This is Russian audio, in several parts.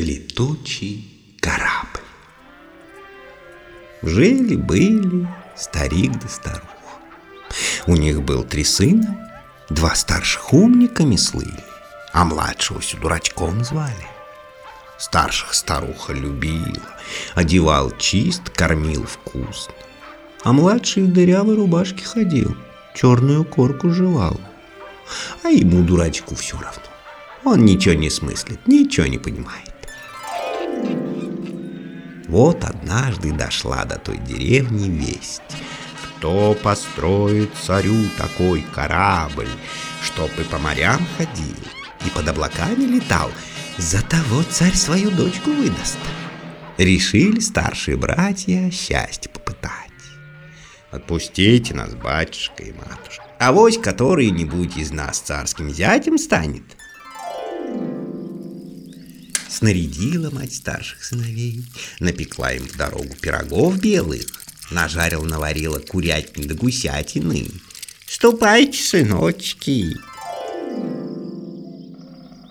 Летучий корабль. Жили-были старик да старуха. У них был три сына, два старших умниками слыли, а младшего все дурачком звали. Старших старуха любила, одевал чист, кормил вкусно. А младший в дырявой рубашке ходил, черную корку жевал. А ему, дурачку, все равно. Он ничего не смыслит, ничего не понимает. Вот однажды дошла до той деревни весть. Кто построит царю такой корабль, чтоб и по морям ходил, и под облаками летал, за того царь свою дочку выдаст. Решили старшие братья счастье попытать. Отпустите нас, батюшка и матушка. А вось который-нибудь из нас царским зятем станет — Снарядила мать старших сыновей, напекла им в дорогу пирогов белых, нажарил, наварила курятины да гусятины. «Ступайте, сыночки!»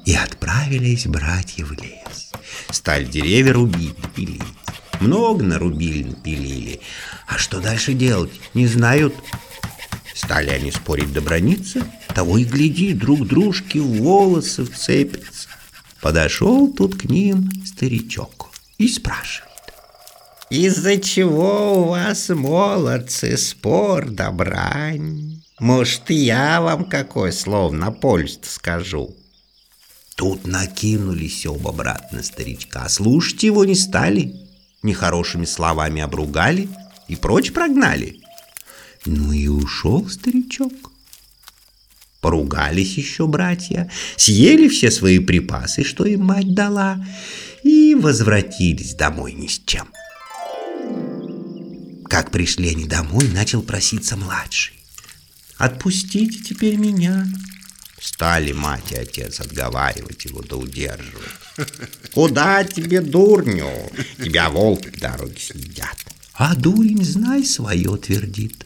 И отправились братья в лес. Стали деревья рубить, пилить. Много нарубили, напилили. А что дальше делать, не знают. Стали они спорить доброниться, того и гляди, друг дружке в волосы вцепятся. Подошел тут к ним старичок и спрашивает. «Из-за чего у вас, молодцы, спор да брань? Может, я вам какое слово на пользу скажу?» Тут накинулись оба брат на старичка, слушать его не стали, нехорошими словами обругали и прочь прогнали. Ну и ушел старичок. Поругались еще братья, съели все свои припасы, что им мать дала, и возвратились домой ни с чем. Как пришли они домой, начал проситься младший. «Отпустите теперь меня». Стали мать и отец отговаривать его да удерживать. «Куда тебе, дурню? Тебя волки в дороге съедят». А дурень, знай, свое твердит.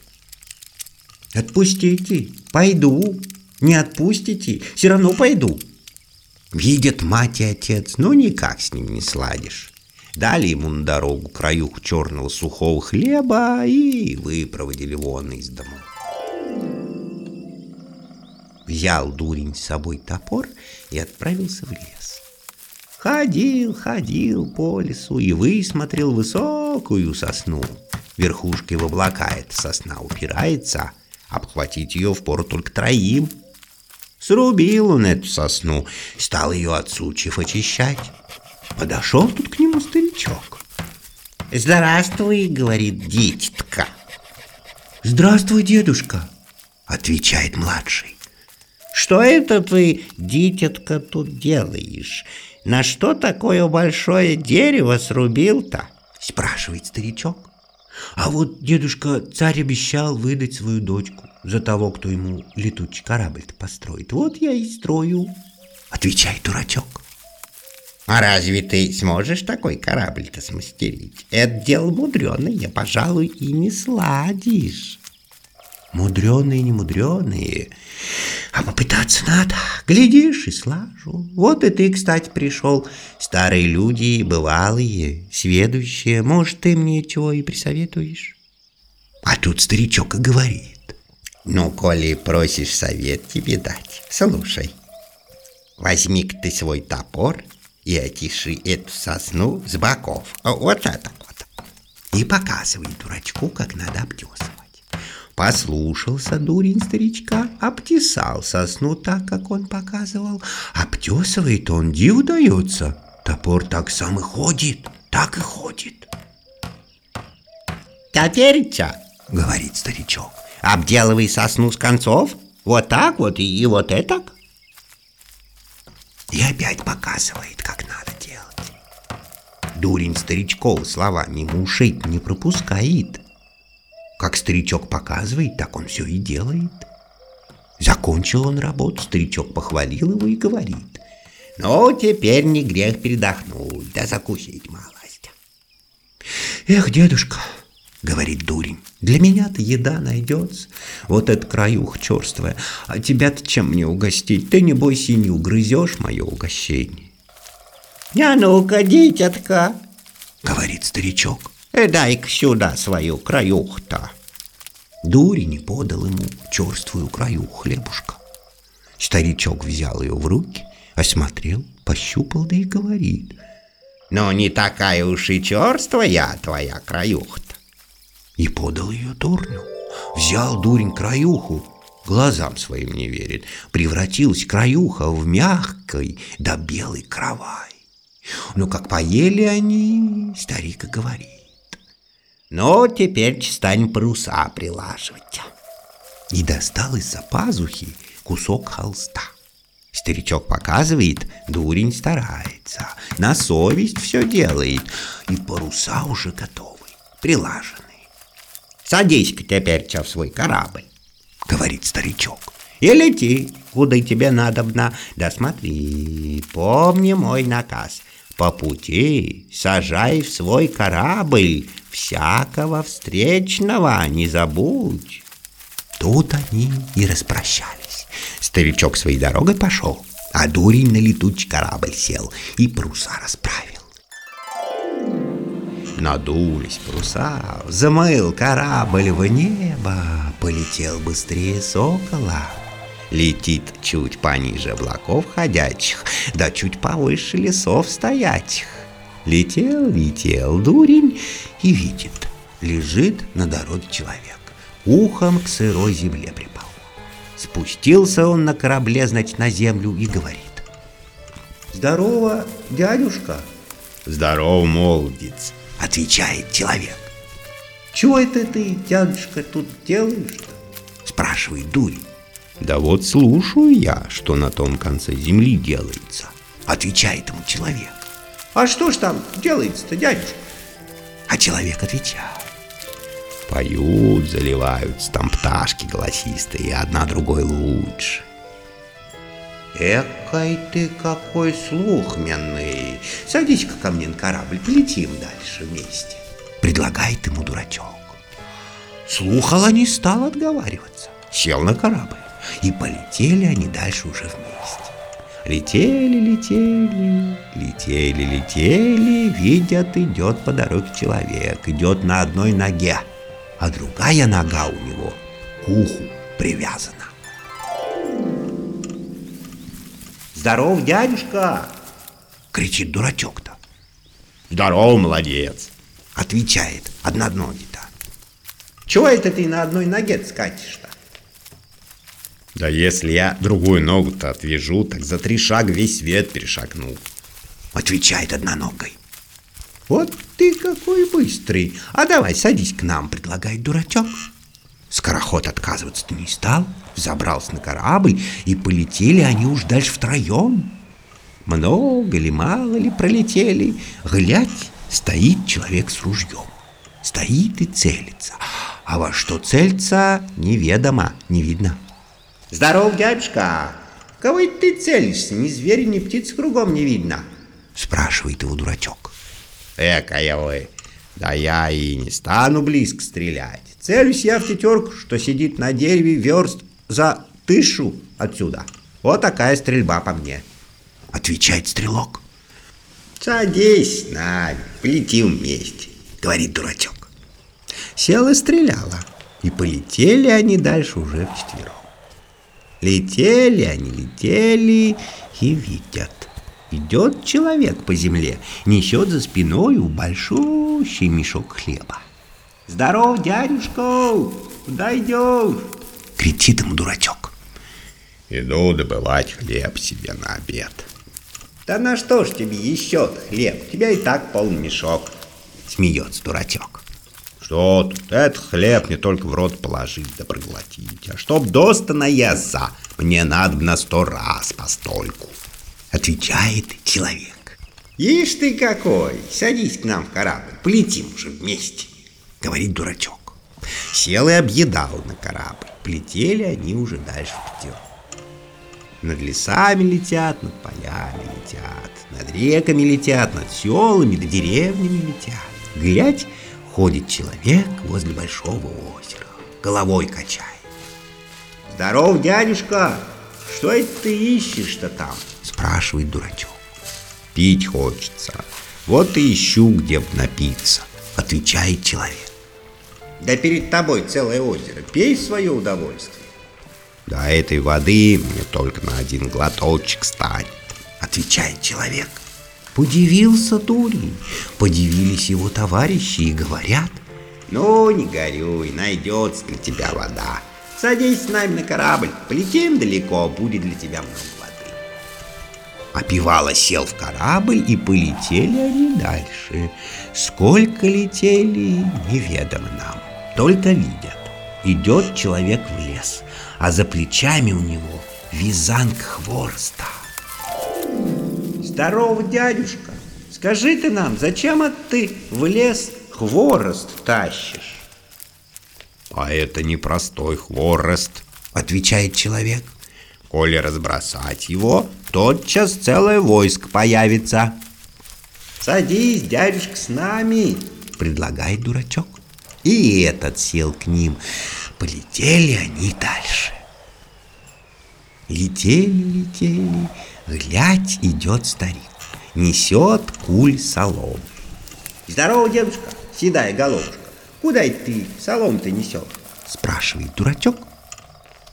«Отпустите, пойду, не отпустите, все равно пойду. Видят мать и отец, но никак с ним не сладишь. Дали ему на дорогу краюху черного сухого хлеба и выпроводили вон из дома. Взял дурень с собой топор и отправился в лес. Ходил, ходил по лесу и высмотрел высокую сосну. Верхушкой в облака эта сосна упирается, обхватить ее впору только троим — Срубил он эту сосну, стал ее от сучьев очищать. Подошел тут к нему старичок. «Здравствуй», — говорит дитятка. «Здравствуй, дедушка», — отвечает младший. «Что это ты, дитятка, тут делаешь? На что такое большое дерево срубил-то?» — спрашивает старичок. А вот дедушка царь обещал выдать свою дочку за того, кто ему летучий корабль-то построит. Вот я и строю, отвечает дурачок. А разве ты сможешь такой корабль-то смастерить? Это дело мудреное, пожалуй, и не сладишь. Мудреные, не мудреные, а попытаться надо. Глядишь и слажу. Вот и ты, кстати, пришел. Старые люди, бывалые, сведущие. Может, ты мне чего и присоветуешь? А тут старичок и говорит. Ну, коли просишь совет тебе дать, слушай. Возьми-ка ты свой топор и отиши эту сосну с боков. Вот это вот. И показывай дурачку, как надо обтесывать. Послушался дурень старичка, обтесал сосну так, как он показывал. Обтесывает он, див дается. Топор так сам и ходит, так и ходит. «Теперь что?» — говорит старичок. «Обделывай сосну с концов, вот так вот и, и вот это». И опять показывает, как надо делать. Дурень старичков словами ушей не пропускает. Как старичок показывает, так он все и делает. Закончил он работу, старичок похвалил его и говорит. Ну, теперь не грех передохнуть, да закусить малость. Эх, дедушка, говорит дурень, для меня-то еда найдется. Вот это краюх черствая. А тебя-то чем мне угостить? Ты, не бойся, не угрызешь мое угощение. «А ну-ка, дитятка!» — говорит старичок. «Э, «Дай-ка сюда свою краюху-то!» Дурень подал ему черствую краю хлебушка. Старичок взял ее в руки, осмотрел, пощупал, да и говорит. «Ну, не такая уж и черствая твоя краюха-то!» И подал ее дурню. Взял дурень краюху, глазам своим не верит. Превратилась краюха в мягкой да белый кровай. Ну, как поели они, старик и говорит. Ну, теперь станем паруса прилаживать. И достал из-за пазухи кусок холста. Старичок показывает, дурень старается, на совесть все делает, и паруса уже готовы, прилажены. Садись-ка теперь в свой корабль, говорит старичок, и лети, куда тебе надобно, да смотри, помни мой наказ — по пути сажай в свой корабль всякого встречного, не забудь. Тут они и распрощались. Старичок своей дорогой пошел, а дурень на летучий корабль сел и паруса расправил. Надулись паруса, замыл корабль в небо, полетел быстрее сокола летит чуть пониже облаков ходячих, да чуть повыше лесов стоячих. Летел, летел дурень и видит, лежит на дороге человек, ухом к сырой земле припал. Спустился он на корабле, значит, на землю и говорит. «Здорово, дядюшка!» «Здорово, молодец!» — отвечает человек. «Чего это ты, дядюшка, тут делаешь-то?» — спрашивает дурень. Да вот слушаю я, что на том конце земли делается, отвечает ему человек. А что ж там делается-то, дядюшка? А человек отвечает. Поют, заливаются там пташки голосистые, одна другой лучше. Экай ты какой слухменный. Садись-ка ко мне на корабль, полетим дальше вместе. Предлагает ему дурачок. Слухала не стал отговариваться. Сел на корабль. И полетели они дальше уже вместе. Летели, летели, летели, летели, видят, идет по дороге человек, идет на одной ноге, а другая нога у него к уху привязана. «Здоров, дядюшка!» — кричит дурачок-то. «Здоров, молодец!» — отвечает одноногий-то. «Чего это ты на одной ноге скатишь-то?» Да если я другую ногу-то отвяжу, так за три шага весь свет перешагнул. Отвечает одноногой. Вот ты какой быстрый. А давай садись к нам, предлагает дурачок. Скороход отказываться-то не стал, забрался на корабль, и полетели они уж дальше втроем. Много ли, мало ли пролетели, глядь, стоит человек с ружьем. Стоит и целится, а во что целится, неведомо, не видно. «Здоров, дядюшка! Кого это ты целишься? Ни зверя, ни птиц кругом не видно!» Спрашивает его дурачок. «Экая вы! Да я и не стану близко стрелять. Целюсь я в тетерку, что сидит на дереве верст за тышу отсюда. Вот такая стрельба по мне!» Отвечает стрелок. «Садись, Надь, полетим вместе», — говорит дурачок. Села стреляла, и полетели они дальше уже вчетвером. Летели они, летели и видят. Идет человек по земле, несет за спиною большущий мешок хлеба. «Здоров, дядюшка! Куда идешь?» — кричит ему дурачок. «Иду добывать хлеб себе на обед». «Да на что ж тебе еще хлеб? У тебя и так полный мешок!» — смеется дурачок. Что тут? Это хлеб не только в рот положить да проглотить, а чтоб доста наесться, мне надо на сто раз постольку. Отвечает человек. Ишь ты какой, садись к нам в корабль, полетим уже вместе, говорит дурачок. Сел и объедал на корабль, полетели они уже дальше в пятером. Над лесами летят, над полями летят, над реками летят, над селами да деревнями летят. Глядь, Ходит человек возле большого озера, головой качает. «Здоров, дядюшка! Что это ты ищешь-то там?» Спрашивает дурачок. Пить хочется. Вот и ищу, где б напиться, отвечает человек. Да перед тобой целое озеро, пей свое удовольствие. До этой воды мне только на один глоточек станет, отвечает человек. Удивился дурень, подивились его товарищи и говорят, ну, не горюй, найдется для тебя вода. Садись с нами на корабль, полетим далеко, будет для тебя много воды. Опивало сел в корабль, и полетели они дальше. Сколько летели, неведомо нам. Только видят, идет человек в лес, а за плечами у него вязанка хвороста. Здорово, дядюшка, скажи ты нам, зачем ты в лес хворост тащишь. А это не простой хворост, отвечает человек. Коли разбросать его, тотчас целое войско появится. Садись, дядюшка, с нами, предлагает дурачок. И этот сел к ним. Полетели они дальше. Летели, летели, глядь, идет старик. Несет куль солом. Здорово, дедушка, седая головушка, куда ты солом-то несешь? Спрашивает дурачок.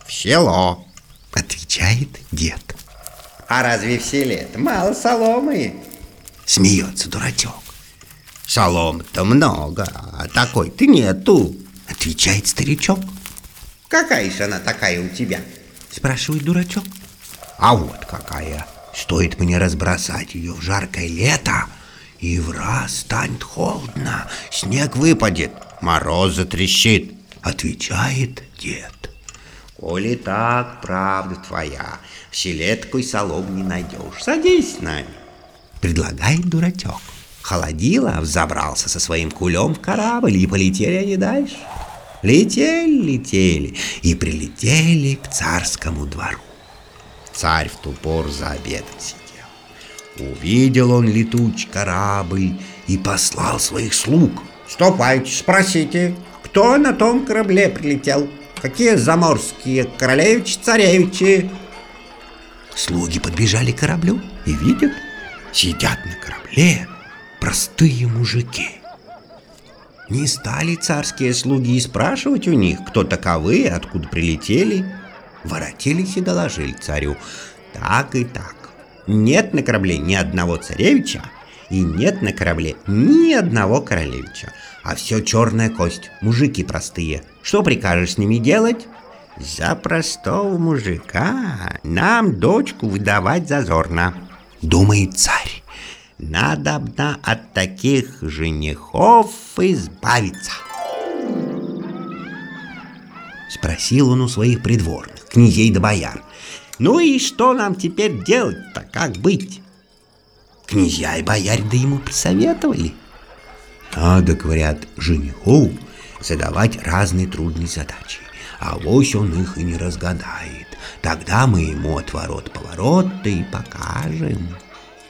В село, отвечает дед. А разве в селе-то мало соломы? Смеется дурачок. Солом-то много, а такой-то нету, отвечает старичок. Какая же она такая у тебя? Спрашивает дурачок. А вот какая. Стоит мне разбросать ее в жаркое лето, и в раз станет холодно, снег выпадет, мороз затрещит, отвечает дед. Коли так, правда твоя, в селе такой солом не найдешь, садись с нами, предлагает дурачок. Холодило, взобрался со своим кулем в корабль, и полетели они дальше. Летели, летели и прилетели к царскому двору. Царь в ту пору за обедом сидел. Увидел он летуч корабль и послал своих слуг. «Ступайте, спросите, кто на том корабле прилетел? Какие заморские королевичи-царевичи?» Слуги подбежали к кораблю и видят, сидят на корабле простые мужики. Не стали царские слуги спрашивать у них, кто таковы, откуда прилетели. Воротились и доложили царю. Так и так. Нет на корабле ни одного царевича, и нет на корабле ни одного королевича. А все черная кость, мужики простые. Что прикажешь с ними делать? За простого мужика нам дочку выдавать зазорно, думает царь. Надобно от таких женихов избавиться. Спросил он у своих придворных, князей да бояр. Ну и что нам теперь делать-то, как быть? Князья и бояре да ему посоветовали. Надо, говорят, жениху задавать разные трудные задачи, а вось он их и не разгадает. Тогда мы ему отворот-поворот-то и покажем.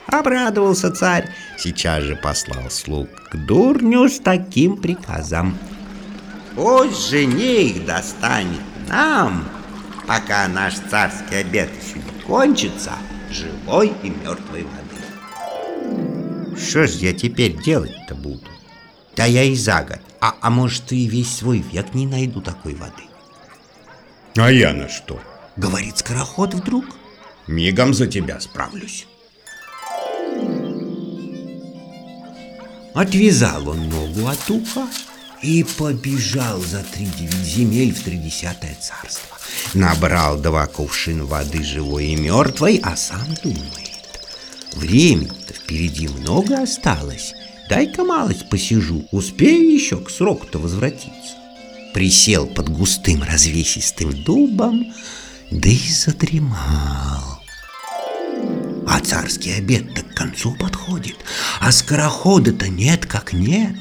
Обрадовался царь, сейчас же послал слуг к дурню с таким приказом. Пусть жених достанет нам пока наш царский обед еще не кончится, живой и мертвой воды. Что ж я теперь делать-то буду? Да я и за год, а, а может и весь свой век не найду такой воды. А я на что? Говорит скороход вдруг. Мигом за тебя справлюсь. Отвязал он ногу от уха и побежал за три девять земель в тридесятое царство. Набрал два кувшина воды живой и мертвой, а сам думает. Времени-то впереди много осталось. Дай-ка малость посижу, успею еще к сроку-то возвратиться. Присел под густым развесистым дубом, да и задремал. А царский обед-то к концу подходит, а скорохода-то нет как нет.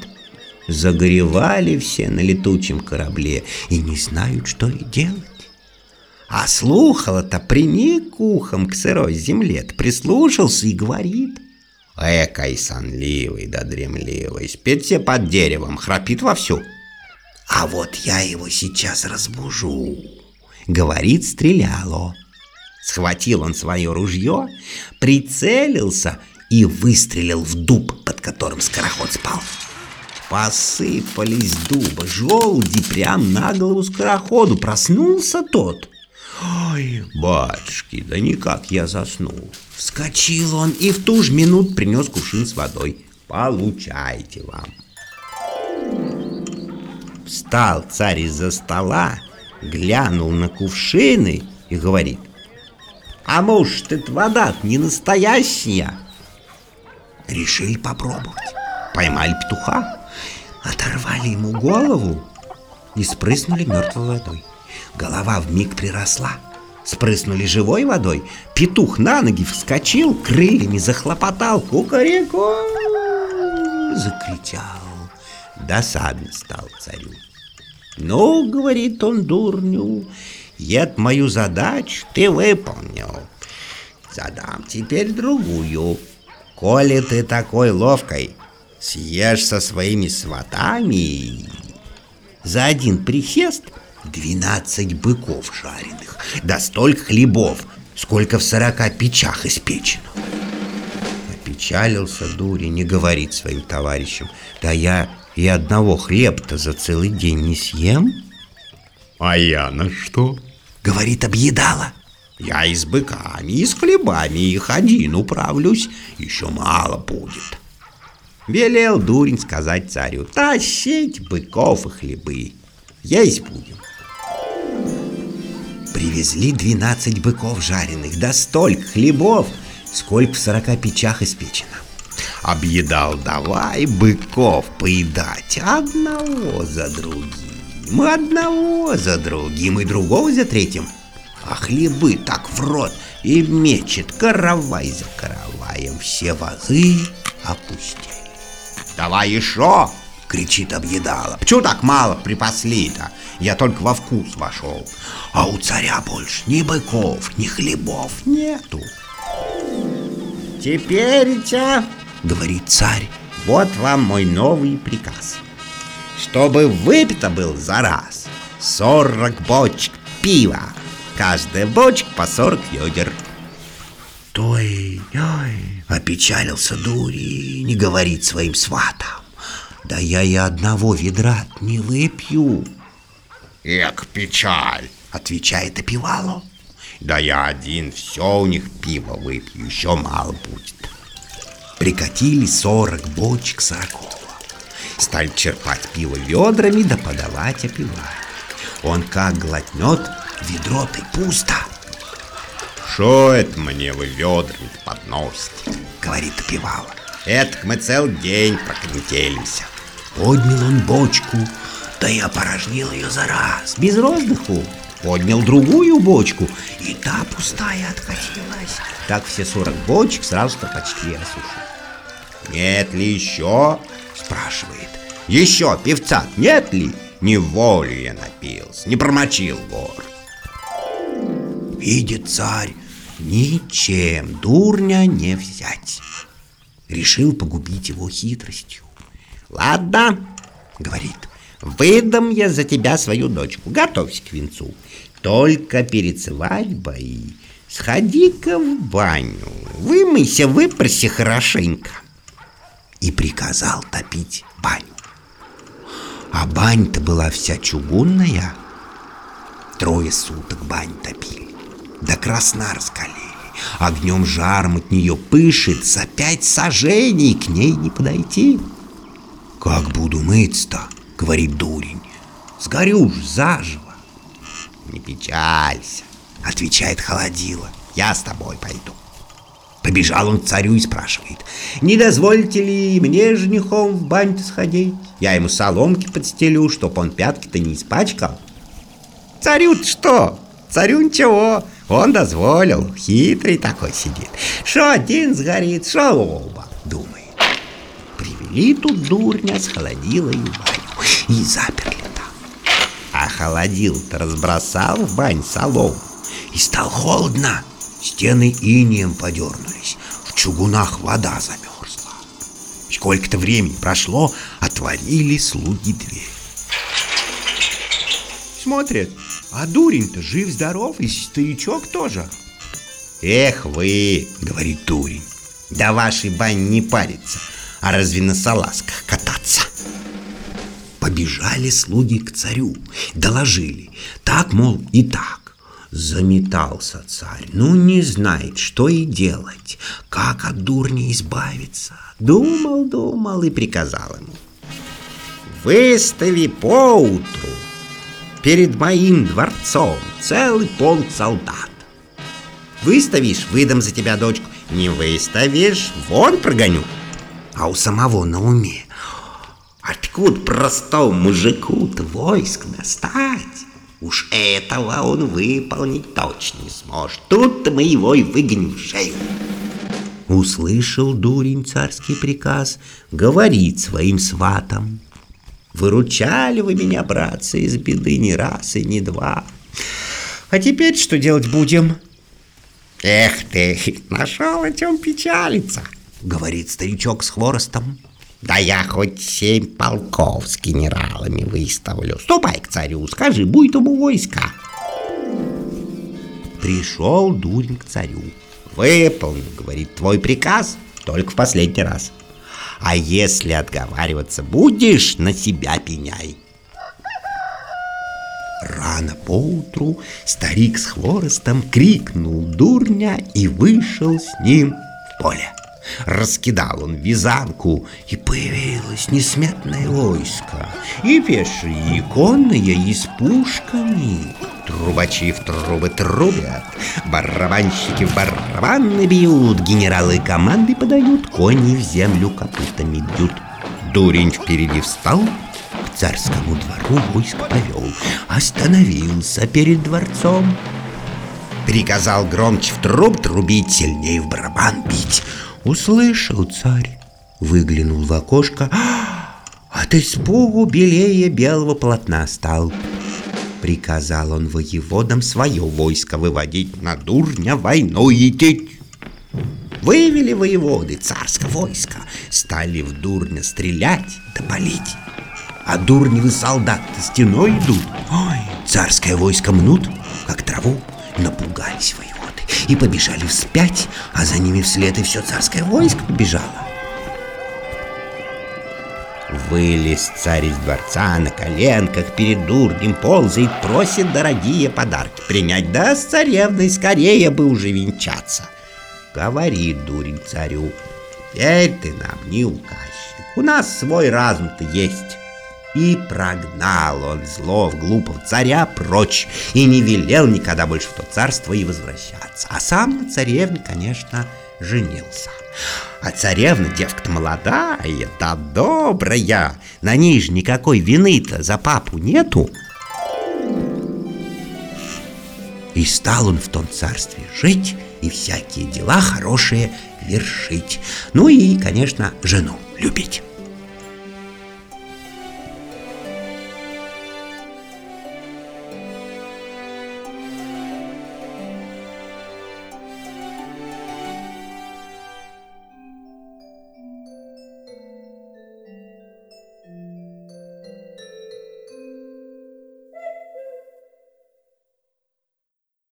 Загоревали все на летучем корабле и не знают, что и делать. А слухало-то приник ухом к сырой земле, прислушался и говорит. Экой сонливый да дремливый, спит себе под деревом, храпит вовсю. А вот я его сейчас разбужу, говорит стреляло. Схватил он свое ружье, прицелился и выстрелил в дуб, под которым скороход спал. Посыпались дуба, желуди прям на голову скороходу. Проснулся тот. Ой, батюшки, да никак я заснул. Вскочил он и в ту же минуту принес кувшин с водой. Получайте вам. Встал царь из-за стола, глянул на кувшины и говорит, «А может, эта вода не настоящая?» Решили попробовать. Поймали петуха, оторвали ему голову и спрыснули мертвой водой. Голова в миг приросла. Спрыснули живой водой. Петух на ноги вскочил, крыльями захлопотал. Кукареку! Закричал. Досадно стал царю. Ну, говорит он дурню, ед мою задачу ты выполнил. Задам теперь другую. Коли ты такой ловкой, съешь со своими сватами за один присест двенадцать быков жареных, да столько хлебов, сколько в сорока печах испечено. Опечалился дури, не говорит своим товарищам, да я и одного хлеб-то за целый день не съем? А я на что? Говорит, объедала. Я и с быками, и с хлебами их один управлюсь, еще мало будет. Велел дурень сказать царю, тащить быков и хлебы, есть будем. Привезли двенадцать быков жареных, да столько хлебов, сколько в сорока печах испечено. Объедал давай быков поедать одного за другим, одного за другим и другого за третьим. А хлебы так в рот и мечет каравай за караваем, все вазы опустили. «Давай еще!» — кричит объедала. «Почему так мало припасли-то? Я только во вкус вошел, а у царя больше ни быков, ни хлебов нету». «Теперь-то — говорит царь, — вот вам мой новый приказ. Чтобы выпито был за раз сорок бочек пива, каждая бочка по сорок ведер. Той, ой, опечалился дури, не говорит своим сватам. Да я и одного ведра не выпью. Эк, печаль, отвечает опивало. Да я один все у них пиво выпью, еще мало будет. Прикатили сорок бочек сорокова. Стали черпать пиво ведрами да подавать опивать. Он как глотнет, ведро-то пусто. Это мне вы ведрами подносите? Говорит опивало. Это мы целый день проконетелимся. Поднял он бочку, да и опорожнил ее за раз, без роздыху. Поднял другую бочку, и та пустая откатилась. Так все сорок бочек сразу-то почти осушили. «Нет ли еще?» — спрашивает. «Еще певца нет ли?» Не волю я напился, не промочил гор. Видит царь, ничем дурня не взять. Решил погубить его хитростью. «Ладно», — говорит, — «выдам я за тебя свою дочку, готовься к венцу. Только перед свадьбой сходи-ка в баню, вымойся, выпроси хорошенько» и приказал топить баню. А бань-то была вся чугунная. Трое суток бань топили, до красна раскалили. Огнем жаром от нее пышет, за пять сажений к ней не подойти. «Как буду мыться-то?» — говорит дурень. «Сгорю ж заживо». «Не печалься», — отвечает холодила. «Я с тобой пойду». Побежал он к царю и спрашивает, «Не дозвольте ли мне женихом в бань-то сходить? Я ему соломки подстелю, чтоб он пятки-то не испачкал». «Царю-то что? Царю ничего, он дозволил, хитрый такой сидит. Что один сгорит, что оба, думает. Привели тут дурня с холодилой баню и заперли там. А холодил-то разбросал в бань солому, и стало холодно. Стены инием подернулись, в чугунах вода замерзла. Сколько-то времени прошло, отворили слуги дверь. Смотрят, а дурень-то жив-здоров, и старичок тоже. «Эх вы!» — говорит дурень. Да вашей бань не парится, а разве на салазках кататься? Побежали слуги к царю, доложили. Так, мол, и так. Заметался царь, ну не знает, что и делать, как от дурни избавиться. Думал, думал и приказал ему. Выстави поутру перед моим дворцом целый полк солдат. Выставишь, выдам за тебя дочку. Не выставишь, вон прогоню. А у самого на уме. Откуда простому мужику-то войск достать? Уж этого он выполнить точно не сможет. Тут-то мы его и выгоним шею. Услышал дурень царский приказ, говорит своим сватам. Выручали вы меня, братцы, из беды не раз и не два. А теперь что делать будем? Эх ты, нашел о чем печалиться, говорит старичок с хворостом. Да я хоть семь полков с генералами выставлю. Ступай к царю, скажи, будет ему войска. Пришел дурень к царю. Выполню, говорит, твой приказ только в последний раз. А если отговариваться будешь, на себя пеняй. Рано поутру старик с хворостом крикнул дурня и вышел с ним в поле. Раскидал он вязанку, и появилось несметное войско, и пешие, и конные, и с пушками. Трубачи в трубы трубят, барабанщики в барабаны бьют, генералы команды подают, кони в землю копытами бьют. Дурень впереди встал, к царскому двору войско повел, остановился перед дворцом. Приказал громче в труб трубить, сильнее в барабан бить. Услышал царь, выглянул в окошко, от испугу белее белого полотна стал. Приказал он воеводам свое войско выводить на дурня войну идти. Вывели воеводы царское войско, стали в дурня стрелять да палить. А дурневы солдаты стеной идут. Ой, царское войско мнут, как траву, напугались воеводы и побежали вспять, а за ними вслед и все царское войско побежало. Вылез царь из дворца на коленках перед дурнем ползает, просит дорогие подарки принять. Да с царевной скорее бы уже венчаться. Говорит дурень царю, теперь ты нам не указчик, у нас свой разум-то есть. И прогнал он зло в глупого царя прочь И не велел никогда больше в то царство и возвращаться. А сам на царевне, конечно, женился. А царевна девка-то молодая, да добрая На ней же никакой вины-то за папу нету. И стал он в том царстве жить И всякие дела хорошие вершить. Ну и, конечно, жену любить